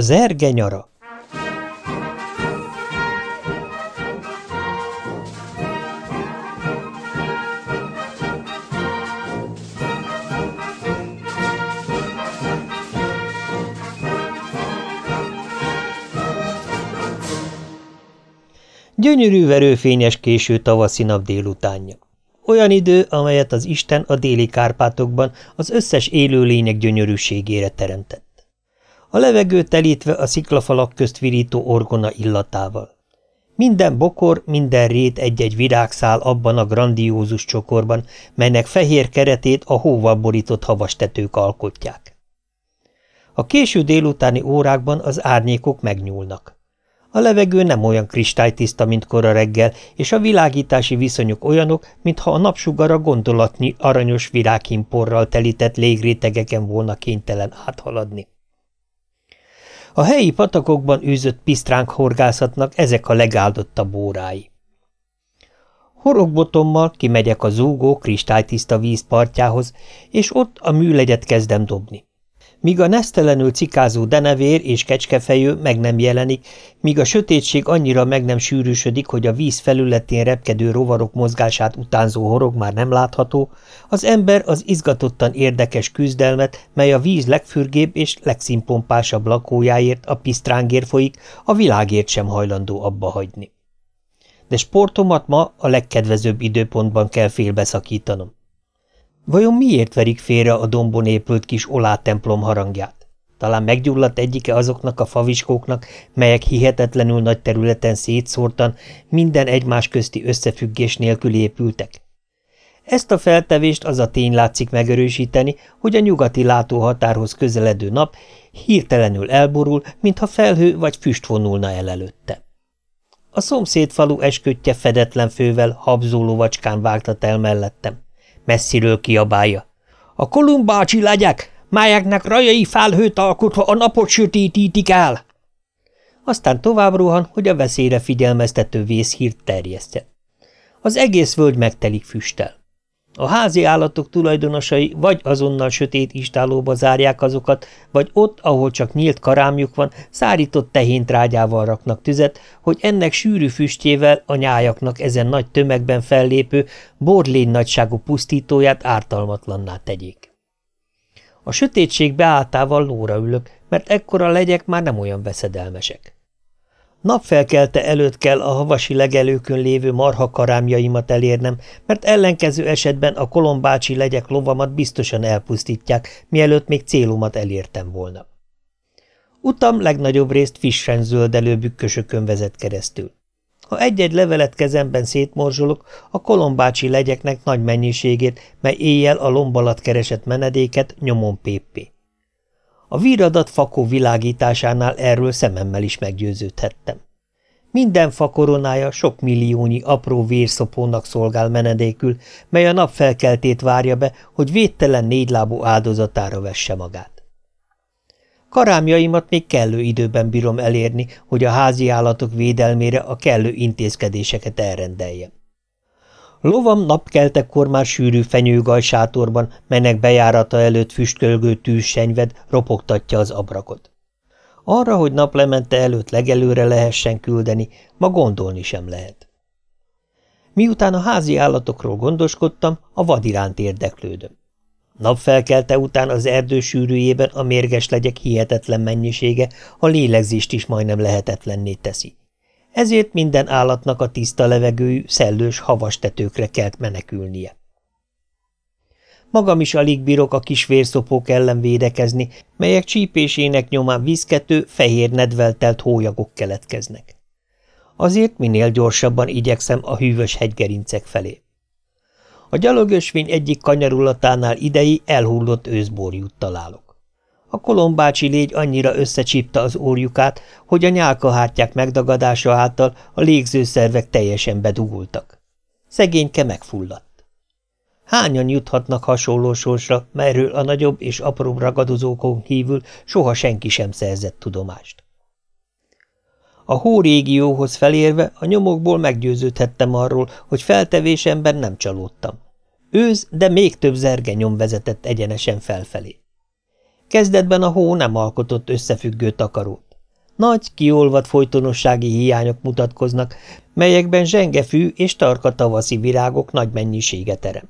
Zerge nyara Gyönyörű verőfényes késő tavaszi nap délutánja. Olyan idő, amelyet az Isten a déli Kárpátokban az összes élőlények gyönyörűségére teremtett. A levegő telítve a sziklafalak közt virító orgona illatával. Minden bokor, minden rét egy-egy virágszál abban a grandiózus csokorban, melynek fehér keretét a hóval borított havastetők alkotják. A késő délutáni órákban az árnyékok megnyúlnak. A levegő nem olyan kristálytiszta, mint kora reggel, és a világítási viszonyok olyanok, mintha a napsugara gondolatnyi aranyos virághimporral telített légrétegeken volna kénytelen áthaladni. A helyi patakokban űzött pisztránk horgászatnak ezek a legáldottabb órái. Horogbotommal kimegyek a zúgó, kristálytiszta víz partjához, és ott a műlegyet kezdem dobni míg a nesztelenül cikázó denevér és kecskefejő meg nem jelenik, míg a sötétség annyira meg nem sűrűsödik, hogy a víz felületén repkedő rovarok mozgását utánzó horog már nem látható, az ember az izgatottan érdekes küzdelmet, mely a víz legfürgébb és legszínpompásabb lakójáért, a pisztrángér folyik, a világért sem hajlandó abba hagyni. De sportomat ma a legkedvezőbb időpontban kell félbeszakítanom. Vajon miért verik félre a dombon épült kis olá templom harangját? Talán meggyulladt egyike azoknak a faviskóknak, melyek hihetetlenül nagy területen szétszórtan, minden egymás közti összefüggés nélkül épültek. Ezt a feltevést az a tény látszik megerősíteni, hogy a nyugati látóhatárhoz közeledő nap hirtelenül elborul, mintha felhő vagy füst vonulna el előtte. A szomszéd falu eskötje fedetlen fővel habzó vacskán vágtat el mellettem messziről kiabálja. A kolumbácsi legyek, melyeknek rajai felhőt alkotva a napot sötétítik el! Aztán tovább rohan, hogy a veszélyre figyelmeztető vészhírt terjesztje. Az egész völgy megtelik füsttel. A házi állatok tulajdonosai vagy azonnal sötét istálóba zárják azokat, vagy ott, ahol csak nyílt karámjuk van, szárított tehéntrágyával raknak tüzet, hogy ennek sűrű füstjével a nyájaknak ezen nagy tömegben fellépő, borlény nagyságú pusztítóját ártalmatlanná tegyék. A sötétség beálltával lóra ülök, mert ekkora legyek már nem olyan veszedelmesek. Napfelkelte előtt kell a havasi legelőkön lévő marha karámjaimat elérnem, mert ellenkező esetben a kolombácsi legyek lovamat biztosan elpusztítják, mielőtt még célomat elértem volna. Utam legnagyobb részt fissen zöldelő bükkösökön vezet keresztül. Ha egy-egy levelet kezemben szétmorzsolok, a kolombácsi legyeknek nagy mennyiségét, mely éjjel a lombalat keresett menedéket nyomon péppé. A víradat fakó világításánál erről szememmel is meggyőződhettem. Minden fa koronája sok milliónyi apró vérszopónak szolgál menedékül, mely a nap felkeltét várja be, hogy védtelen négylábú áldozatára vesse magát. Karámjaimat még kellő időben bírom elérni, hogy a házi állatok védelmére a kellő intézkedéseket elrendeljem. Lovam napkeltekor már sűrű fenyőgaj sátorban, melynek bejárata előtt füstkölgő tűzsenyved ropogtatja az abrakot. Arra, hogy naplemente előtt legelőre lehessen küldeni, ma gondolni sem lehet. Miután a házi állatokról gondoskodtam, a vad iránt érdeklődöm. Napfelkelte után az erdő sűrűjében a mérges legyek hihetetlen mennyisége a lélegzést is majdnem lehetetlenné teszi ezért minden állatnak a tiszta levegőjű, szellős havas tetőkre kelt menekülnie. Magam is alig bírok a kis vérszopók ellen védekezni, melyek csípésének nyomán vízkető, fehér nedveltelt hólyagok keletkeznek. Azért minél gyorsabban igyekszem a hűvös hegygerincek felé. A gyalogösvény egyik kanyarulatánál idei elhullott őszbórjút találok. A kolombácsi légy annyira összecsípta az órjukát, hogy a nyálkahártyák megdagadása által a légzőszervek teljesen bedugultak. Szegényke megfulladt. Hányan juthatnak hasonló sorsra, melyről a nagyobb és apróbb ragadozókon kívül soha senki sem szerzett tudomást? A hó régióhoz felérve a nyomokból meggyőződhettem arról, hogy feltevésemben nem csalódtam. Őz, de még több zerge nyom vezetett egyenesen felfelé. Kezdetben a hó nem alkotott összefüggő takarót. Nagy, kiolvad folytonossági hiányok mutatkoznak, melyekben zsengefű és tarka tavaszi virágok nagy mennyisége terem.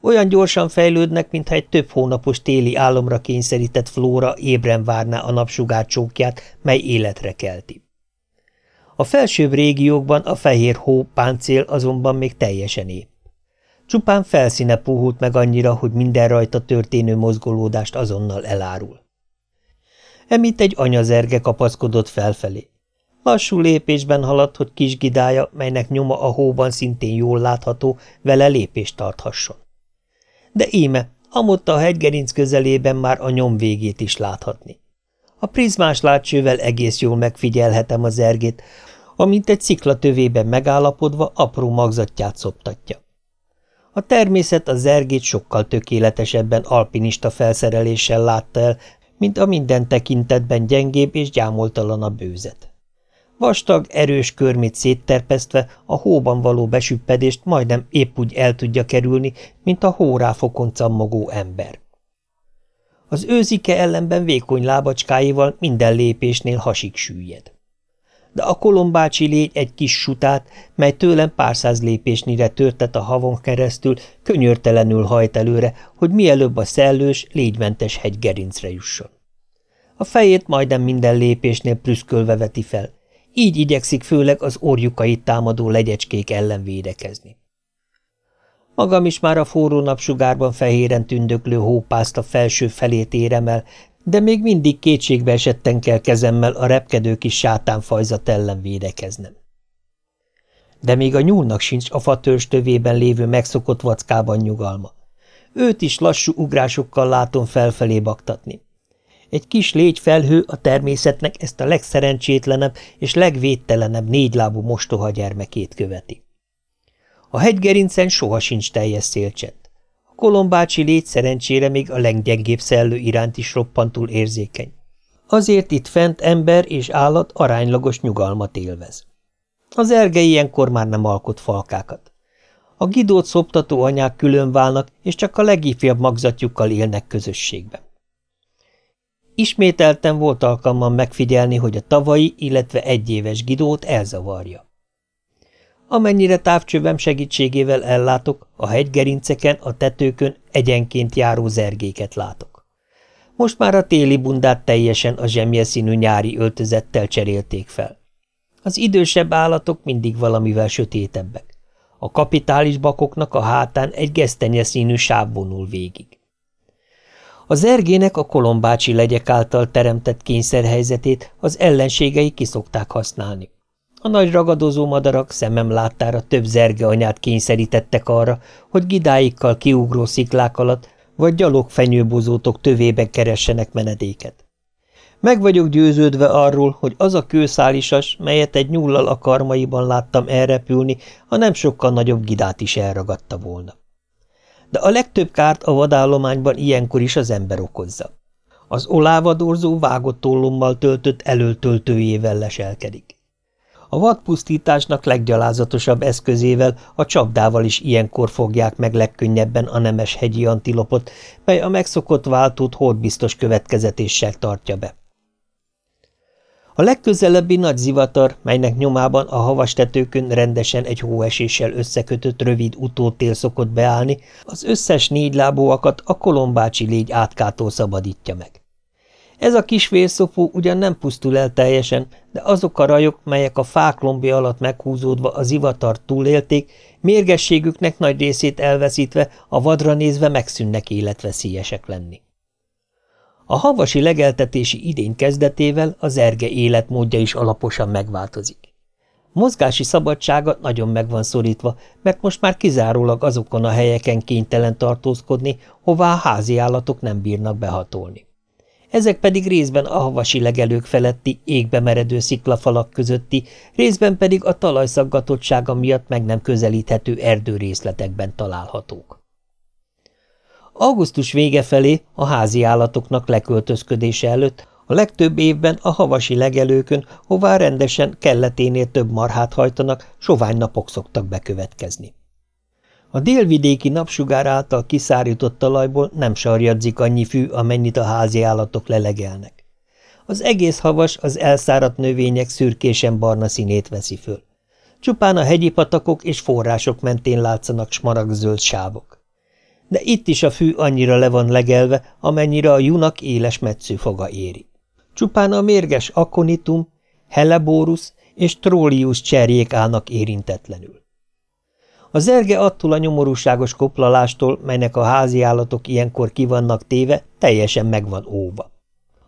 Olyan gyorsan fejlődnek, mintha egy több hónapos téli álomra kényszerített flóra ébren várná a napsugár csókját, mely életre kelti. A felsőbb régiókban a fehér hó páncél azonban még teljesen épp. Csupán felszíne puhult meg annyira, hogy minden rajta történő mozgolódást azonnal elárul. Emit egy anyazerge kapaszkodott felfelé. Lassú lépésben haladt, hogy kis gidája, melynek nyoma a hóban szintén jól látható, vele lépést tarthasson. De íme, amott a hegygerinc közelében már a nyom végét is láthatni. A prizmás látcsővel egész jól megfigyelhetem az ergét, amint egy szikla tövében megállapodva apró magzatját szoptatja. A természet a zergét sokkal tökéletesebben alpinista felszereléssel látta el, mint a minden tekintetben gyengébb és gyámoltalanabb bőzet. Vastag, erős körmét szétterpesztve a hóban való besüppedést majdnem épp úgy el tudja kerülni, mint a hóráfokon cammogó ember. Az őzike ellenben vékony lábacskáival minden lépésnél hasig süllyed de a kolombácsi légy egy kis sutát, mely tőlem pár száz lépésnyire törtet a havon keresztül, könyörtelenül hajt előre, hogy mielőbb a szellős, légymentes hegy gerincre jusson. A fejét majdnem minden lépésnél prüszkölve veti fel, így igyekszik főleg az orjukait támadó legyecskék ellen védekezni. Magam is már a forró napsugárban fehéren tündöklő hópászt felső felét érem el, de még mindig kétségbe esetten kell kezemmel a repkedő kis sátánfajzat ellen védekeznem. De még a nyúlnak sincs a fatörzs tövében lévő megszokott vackában nyugalma. Őt is lassú ugrásokkal látom felfelé baktatni. Egy kis légyfelhő a természetnek ezt a legszerencsétlenebb és legvédtelenebb négylábú mostoha gyermekét követi. A hegygerincen soha sincs teljes szélcsend. Kolombácsi légy szerencsére még a leggyengébb szellő iránt is roppantul érzékeny. Azért itt fent ember és állat aránylagos nyugalmat élvez. Az erge ilyenkor már nem alkot falkákat. A gidót szoptató anyák külön válnak, és csak a legifjabb magzatjukkal élnek közösségben. Ismételten volt alkalmam megfigyelni, hogy a tavalyi, illetve egyéves gidót elzavarja. Amennyire távcsövem segítségével ellátok, a hegygerinceken, a tetőkön egyenként járó zergéket látok. Most már a téli bundát teljesen a zsemje színű nyári öltözettel cserélték fel. Az idősebb állatok mindig valamivel sötétebbek. A kapitális bakoknak a hátán egy gesztenye színű sáv vonul végig. A zergének a kolombácsi legyek által teremtett kényszerhelyzetét az ellenségei kiszokták használni. A nagy ragadozó madarak szemem láttára több zerge anyát kényszerítettek arra, hogy gidáikkal kiugró sziklák alatt vagy gyalogfenyőbozótok tövében keressenek menedéket. Meg vagyok győződve arról, hogy az a kőszálisas, melyet egy nyullal a karmaiban láttam elrepülni, ha nem sokkal nagyobb gidát is elragadta volna. De a legtöbb kárt a vadállományban ilyenkor is az ember okozza. Az olávadorzó vágott tollommal töltött előtöltőjével leselkedik. A vadpusztításnak leggyalázatosabb eszközével, a csapdával is ilyenkor fogják meg legkönnyebben a nemes hegyi antilopot, mely a megszokott váltót hódbiztos következetéssel tartja be. A legközelebbi nagy zivatar, melynek nyomában a havastetőkön rendesen egy hóeséssel összekötött rövid utótél szokott beállni, az összes négylábúakat a kolombácsi légy átkától szabadítja meg. Ez a kis vérszopó ugyan nem pusztul el teljesen, de azok a rajok, melyek a fák lombi alatt meghúzódva az ivatart túlélték, mérgességüknek nagy részét elveszítve, a vadra nézve megszűnnek életveszélyesek lenni. A havasi legeltetési idény kezdetével az erge életmódja is alaposan megváltozik. Mozgási szabadsága nagyon meg van szorítva, mert most már kizárólag azokon a helyeken kénytelen tartózkodni, hová a házi állatok nem bírnak behatolni ezek pedig részben a havasi legelők feletti, égbe meredő sziklafalak közötti, részben pedig a talajszaggatottsága miatt meg nem közelíthető erdőrészletekben találhatók. Augusztus vége felé a házi állatoknak leköltözködése előtt a legtöbb évben a havasi legelőkön, hová rendesen kelleténél több marhát hajtanak, sovány napok szoktak bekövetkezni. A délvidéki napsugár által kiszárított talajból nem sarjadzik annyi fű, amennyit a házi állatok lelegelnek. Az egész havas az elszáradt növények szürkésen barna színét veszi föl. Csupán a hegyi patakok és források mentén látszanak smaragzöld sávok. De itt is a fű annyira le van legelve, amennyire a junak éles metszőfoga éri. Csupán a mérges akonitum, helleborus és trólius cserjék állnak érintetlenül. A zerge attól a nyomorúságos koplalástól, melynek a házi állatok ilyenkor kivannak téve, teljesen megvan óva.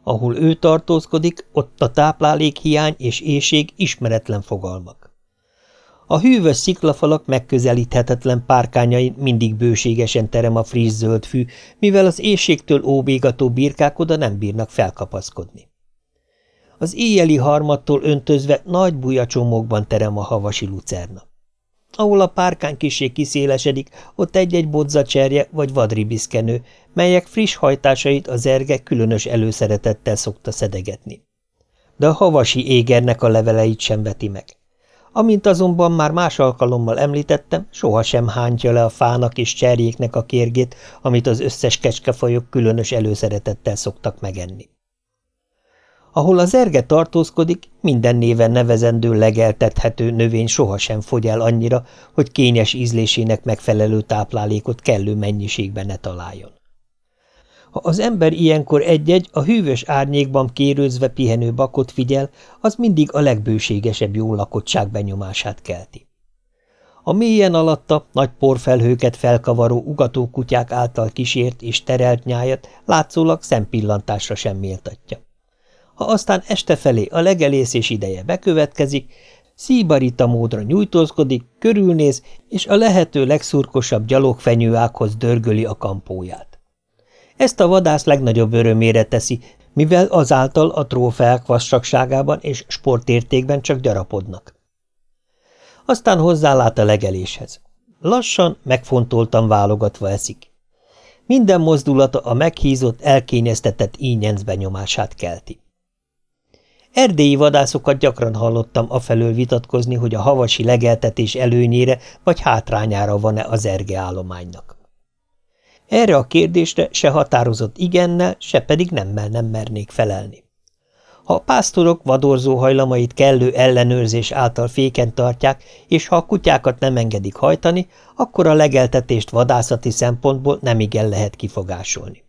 Ahol ő tartózkodik, ott a táplálékhiány és éjség ismeretlen fogalmak. A hűvös sziklafalak megközelíthetetlen párkányai mindig bőségesen terem a friss zöld fű, mivel az éjségtől óvégató birkák oda nem bírnak felkapaszkodni. Az éjjeli harmattól öntözve nagy bujacsomókban terem a havasi lucerna. Ahol a párkány kisé kiszélesedik, ott egy-egy bodzacserje vagy vadribiszkenő, melyek friss hajtásait az erge különös előszeretettel szokta szedegetni. De a havasi égernek a leveleit sem veti meg. Amint azonban már más alkalommal említettem, sohasem hántja le a fának és cserjéknek a kérgét, amit az összes kecskefajok különös előszeretettel szoktak megenni. Ahol az erge tartózkodik, minden néven nevezendő legeltethető növény sohasem fogy el annyira, hogy kényes ízlésének megfelelő táplálékot kellő mennyiségben ne találjon. Ha az ember ilyenkor egy-egy a hűvös árnyékban kérőzve pihenő bakot figyel, az mindig a legbőségesebb jó lakottság benyomását kelti. A mélyen alatta nagy porfelhőket felkavaró ugatókutyák által kísért és terelt nyájat látszólag szempillantásra sem méltatja. Ha aztán este felé a legelészés ideje bekövetkezik, szíbarita módra nyújtózkodik, körülnéz, és a lehető legszurkosabb gyalogfenyőákhoz dörgöli a kampóját. Ezt a vadász legnagyobb örömére teszi, mivel azáltal a trófeák vassagságában és sportértékben csak gyarapodnak. Aztán hozzálát a legeléshez. Lassan, megfontoltan válogatva eszik. Minden mozdulata a meghízott, elkényeztetett ínyenc benyomását kelti. Erdélyi vadászokat gyakran hallottam afelől vitatkozni, hogy a havasi legeltetés előnyére vagy hátrányára van-e az erge állománynak. Erre a kérdésre se határozott igennel, se pedig nemmel nem mernék felelni. Ha a pásztorok vadorzó hajlamait kellő ellenőrzés által féken tartják, és ha a kutyákat nem engedik hajtani, akkor a legeltetést vadászati szempontból nem igen lehet kifogásolni.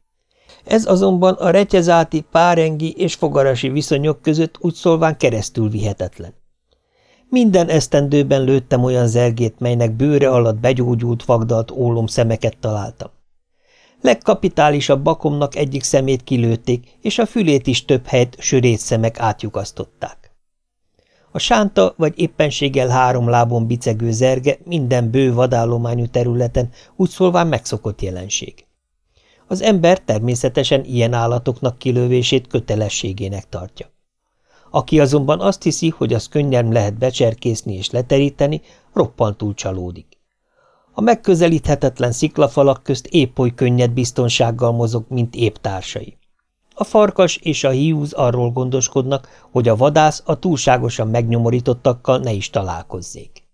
Ez azonban a retyezáti, párengi és fogarasi viszonyok között úgy szólván keresztül vihetetlen. Minden esztendőben lőttem olyan zergét, melynek bőre alatt begyógyult, vagdalt ólom szemeket találtam. Legkapitálisabb bakomnak egyik szemét kilőtték, és a fülét is több helyet sörét szemek átjukasztották. A sánta vagy éppenséggel három lábon bicegő zerge minden bő vadállományú területen úgy szólván megszokott jelenség. Az ember természetesen ilyen állatoknak kilövését kötelességének tartja. Aki azonban azt hiszi, hogy az könnyen lehet becserkészni és leteríteni, roppantul csalódik. A megközelíthetetlen sziklafalak közt épp oly könnyed biztonsággal mozog, mint épp társai. A farkas és a hiúz arról gondoskodnak, hogy a vadász a túlságosan megnyomorítottakkal ne is találkozzék.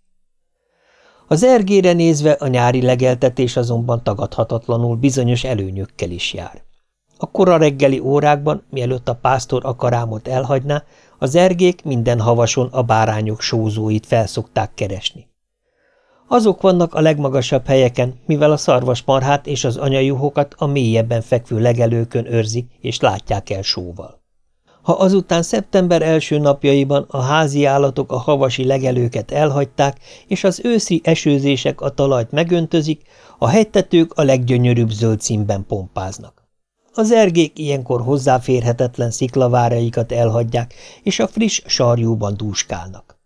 Az ergére nézve a nyári legeltetés azonban tagadhatatlanul bizonyos előnyökkel is jár. A kora reggeli órákban, mielőtt a pásztor akarámot elhagyná, az ergék minden havason a bárányok sózóit felszokták keresni. Azok vannak a legmagasabb helyeken, mivel a szarvasmarhát és az anyajuhokat a mélyebben fekvő legelőkön őrzik és látják el sóval. Ha azután szeptember első napjaiban a házi állatok a havasi legelőket elhagyták, és az őszi esőzések a talajt megöntözik, a hegytetők a leggyönyörűbb zöld színben pompáznak. Az ergék ilyenkor hozzáférhetetlen sziklaváraikat elhagyják, és a friss sarjúban dúskálnak.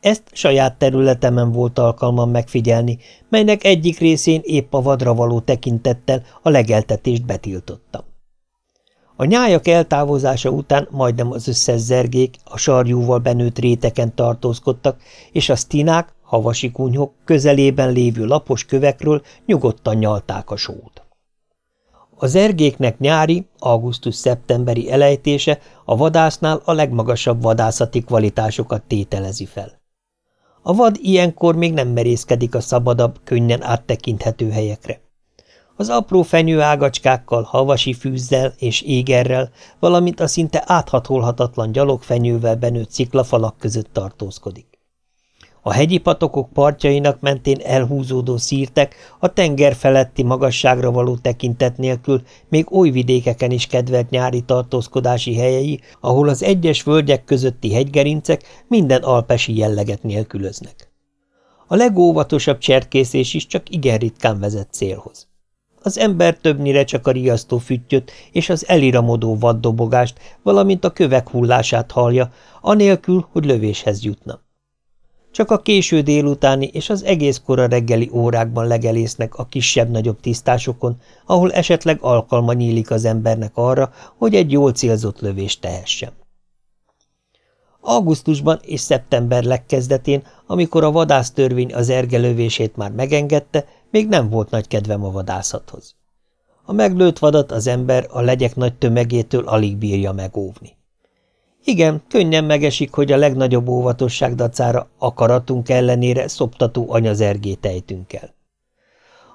Ezt saját területemen volt alkalmam megfigyelni, melynek egyik részén épp a vadra való tekintettel a legeltetést betiltottam. A nyájak eltávozása után majdnem az összes zergék a sarjúval benőtt réteken tartózkodtak, és a stinák, havasi kunyhok közelében lévő lapos kövekről nyugodtan nyalták a sót. A zergéknek nyári, augusztus-szeptemberi elejtése a vadásznál a legmagasabb vadászati kvalitásokat tételezi fel. A vad ilyenkor még nem merészkedik a szabadabb, könnyen áttekinthető helyekre. Az apró fenyőágacskákkal, havasi fűzzel és égerrel, valamint a szinte áthatolhatatlan gyalogfenyővel benőtt sziklafalak között tartózkodik. A hegyi patokok partjainak mentén elhúzódó szírtek a tenger feletti magasságra való tekintet nélkül még oly vidékeken is kedvelt nyári tartózkodási helyei, ahol az egyes völgyek közötti hegygerincek minden alpesi jelleget nélkülöznek. A legóvatosabb cserkészés is csak igen ritkán vezet célhoz. Az ember többnyire csak a riasztó füttyöt és az eliramodó vaddobogást, valamint a kövek hullását hallja, anélkül, hogy lövéshez jutna. Csak a késő délutáni és az egész kora reggeli órákban legelésznek a kisebb-nagyobb tisztásokon, ahol esetleg alkalma nyílik az embernek arra, hogy egy jól célzott lövést tehessen. Augusztusban és szeptember legkezdetén, amikor a vadásztörvény az ergelövését már megengedte, még nem volt nagy kedvem a vadászathoz. A meglőtt vadat az ember a legyek nagy tömegétől alig bírja megóvni. Igen, könnyen megesik, hogy a legnagyobb óvatosság dacára akaratunk ellenére szoptató anyazergét ejtünk el.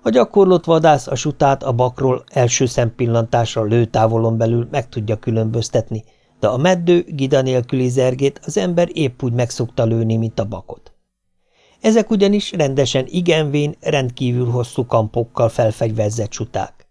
A gyakorlott vadász a sutát a bakról első szempillantásra lőtávolon belül meg tudja különböztetni, de a meddő, gida nélküli zergét az ember épp úgy megszokta lőni, mint a bakot. Ezek ugyanis rendesen igenvén, rendkívül hosszú kampokkal felfegyverzett suták.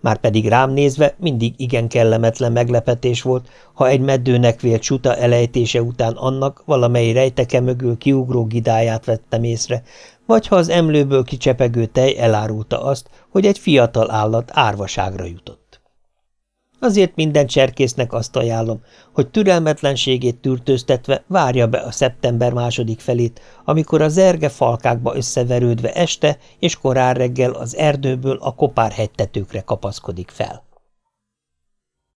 Márpedig rám nézve mindig igen kellemetlen meglepetés volt, ha egy meddőnek vélt csuta elejtése után annak valamely rejteke mögül kiugró gidáját vettem észre, vagy ha az emlőből kicsepegő tej elárulta azt, hogy egy fiatal állat árvaságra jutott. Azért minden cserkésznek azt ajánlom, hogy türelmetlenségét tűrtőztetve várja be a szeptember második felét, amikor a zerge falkákba összeverődve este és korán reggel az erdőből a kopár hegytetőkre kapaszkodik fel.